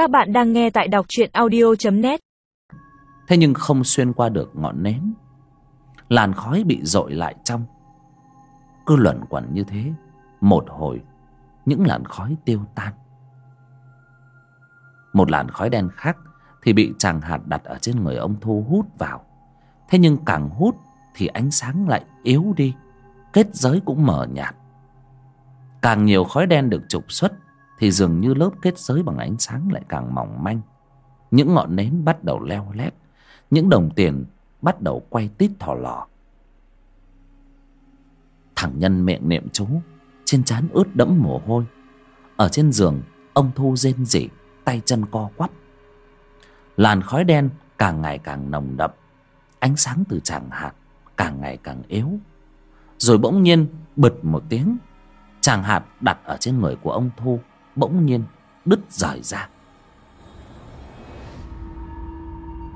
Các bạn đang nghe tại đọc truyện audio.net Thế nhưng không xuyên qua được ngọn nến. Làn khói bị dội lại trong. Cứ luẩn quẩn như thế, Một hồi, Những làn khói tiêu tan. Một làn khói đen khác Thì bị chàng hạt đặt ở trên người ông Thu hút vào. Thế nhưng càng hút Thì ánh sáng lại yếu đi, Kết giới cũng mờ nhạt. Càng nhiều khói đen được trục xuất thì dường như lớp kết giới bằng ánh sáng lại càng mỏng manh. Những ngọn nến bắt đầu leo lét, Những đồng tiền bắt đầu quay tít thò lò. Thằng nhân miệng niệm chú, Trên trán ướt đẫm mồ hôi. Ở trên giường, Ông Thu rên rỉ, Tay chân co quắp. Làn khói đen càng ngày càng nồng đậm, Ánh sáng từ tràng hạt Càng ngày càng yếu. Rồi bỗng nhiên bật một tiếng, Tràng hạt đặt ở trên người của ông Thu. Bỗng nhiên đứt rời ra.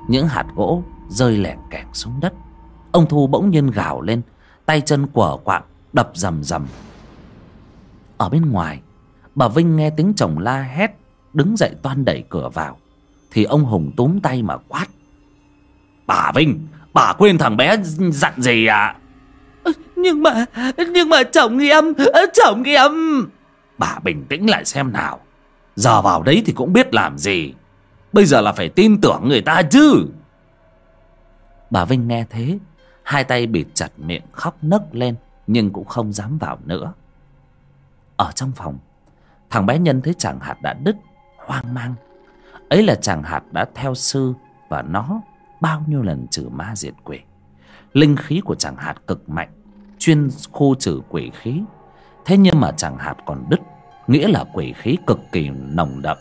Những hạt gỗ rơi lẻn kẹt xuống đất. Ông Thu bỗng nhiên gào lên, Tay chân quở quạng, đập rầm rầm. Ở bên ngoài, Bà Vinh nghe tiếng chồng la hét, Đứng dậy toan đẩy cửa vào. Thì ông Hùng túm tay mà quát. Bà Vinh, Bà quên thằng bé dặn gì à Nhưng mà Nhưng mà chồng em ờ, Chồng em Bà bình tĩnh lại xem nào. Giờ vào đấy thì cũng biết làm gì. Bây giờ là phải tin tưởng người ta chứ. Bà Vinh nghe thế, Hai tay bịt chặt miệng khóc nấc lên, Nhưng cũng không dám vào nữa. Ở trong phòng, Thằng bé nhân thấy chàng hạt đã đứt, Hoang mang. Ấy là chàng hạt đã theo sư Và nó bao nhiêu lần trừ ma diệt quỷ. Linh khí của chàng hạt cực mạnh, Chuyên khu trừ quỷ khí. Thế nhưng mà chẳng hạt còn đứt, Nghĩa là quỷ khí cực kỳ nồng đậm.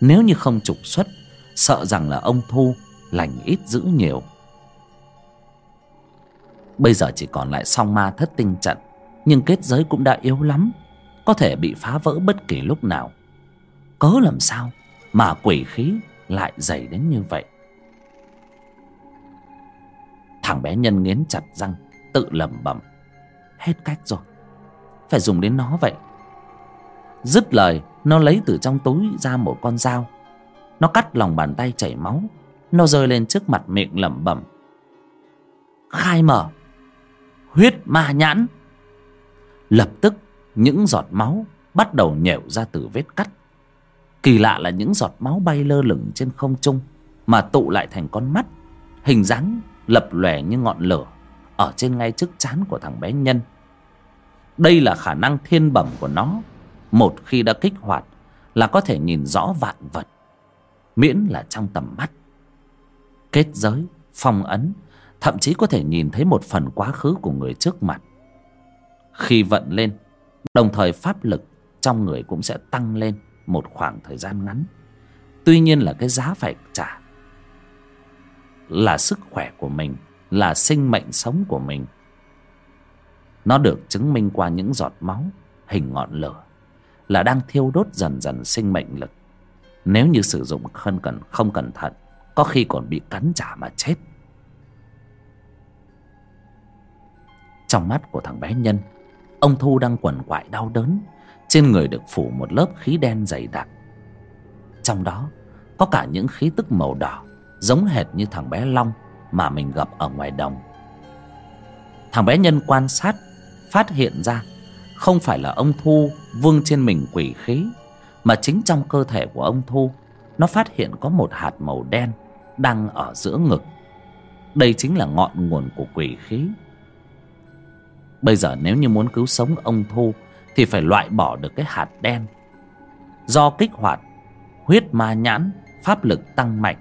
Nếu như không trục xuất, Sợ rằng là ông Thu Lành ít giữ nhiều. Bây giờ chỉ còn lại song ma thất tinh trận, Nhưng kết giới cũng đã yếu lắm, Có thể bị phá vỡ bất kỳ lúc nào. Cớ làm sao Mà quỷ khí lại dày đến như vậy? Thằng bé nhân nghiến chặt răng, Tự lẩm bẩm. Hết cách rồi. Phải dùng đến nó vậy. Dứt lời, Nó lấy từ trong túi ra một con dao. Nó cắt lòng bàn tay chảy máu. Nó rơi lên trước mặt miệng lẩm bẩm. Khai mở. Huyết ma nhãn. Lập tức, những giọt máu Bắt đầu nhễu ra từ vết cắt. Kỳ lạ là những giọt máu bay lơ lửng trên không trung Mà tụ lại thành con mắt, Hình dáng lập lòe như ngọn lửa Ở trên ngay trước trán của thằng bé Nhân. Đây là khả năng thiên bẩm của nó. Một khi đã kích hoạt Là có thể nhìn rõ vạn vật Miễn là trong tầm mắt. Kết giới, phong ấn Thậm chí có thể nhìn thấy một phần quá khứ của người trước mặt. Khi vận lên Đồng thời pháp lực trong người cũng sẽ tăng lên một khoảng thời gian ngắn. Tuy nhiên là cái giá phải trả Là sức khỏe của mình Là sinh mệnh sống của mình. Nó được chứng minh qua những giọt máu, Hình ngọn lửa, Là đang thiêu đốt dần dần sinh mệnh lực. Nếu như sử dụng không cần, không cẩn thận, Có khi còn bị cắn trả mà chết. Trong mắt của thằng bé Nhân, Ông Thu đang quằn quại đau đớn, Trên người được phủ một lớp khí đen dày đặc. Trong đó, Có cả những khí tức màu đỏ, Giống hệt như thằng bé Long Mà mình gặp ở ngoài đồng. Thằng bé Nhân quan sát Phát hiện ra Không phải là ông Thu vương trên mình quỷ khí, Mà chính trong cơ thể của ông Thu Nó phát hiện có một hạt màu đen Đang ở giữa ngực. Đây chính là ngọn nguồn của quỷ khí. Bây giờ nếu như muốn cứu sống ông Thu Thì phải loại bỏ được cái hạt đen. Do kích hoạt Huyết ma nhãn, Pháp lực tăng mạnh,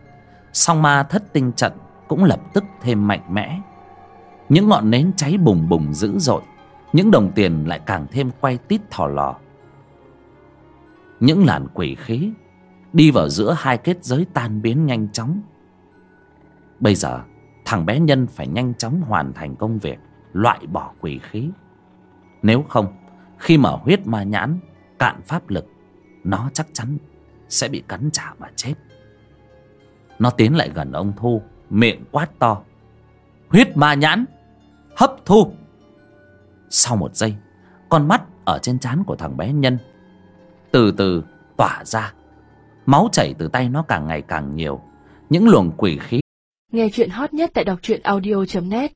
Song ma thất tinh trận Cũng lập tức thêm mạnh mẽ. Những ngọn nến cháy bùng bùng dữ dội. Những đồng tiền lại càng thêm quay tít thò lò. Những làn quỷ khí Đi vào giữa hai kết giới tan biến nhanh chóng. Bây giờ, Thằng bé nhân phải nhanh chóng hoàn thành công việc loại bỏ quỷ khí. Nếu không, khi mở huyết ma nhãn, cạn pháp lực, nó chắc chắn sẽ bị cắn trả mà chết. Nó tiến lại gần ông thu, miệng quát to. Huyết ma nhãn, hấp thu! Sau một giây, con mắt ở trên trán của thằng bé nhân từ từ tỏa ra. Máu chảy từ tay nó càng ngày càng nhiều. Những luồng quỷ khí Nghe chuyện hot nhất tại đọc truyện audio.net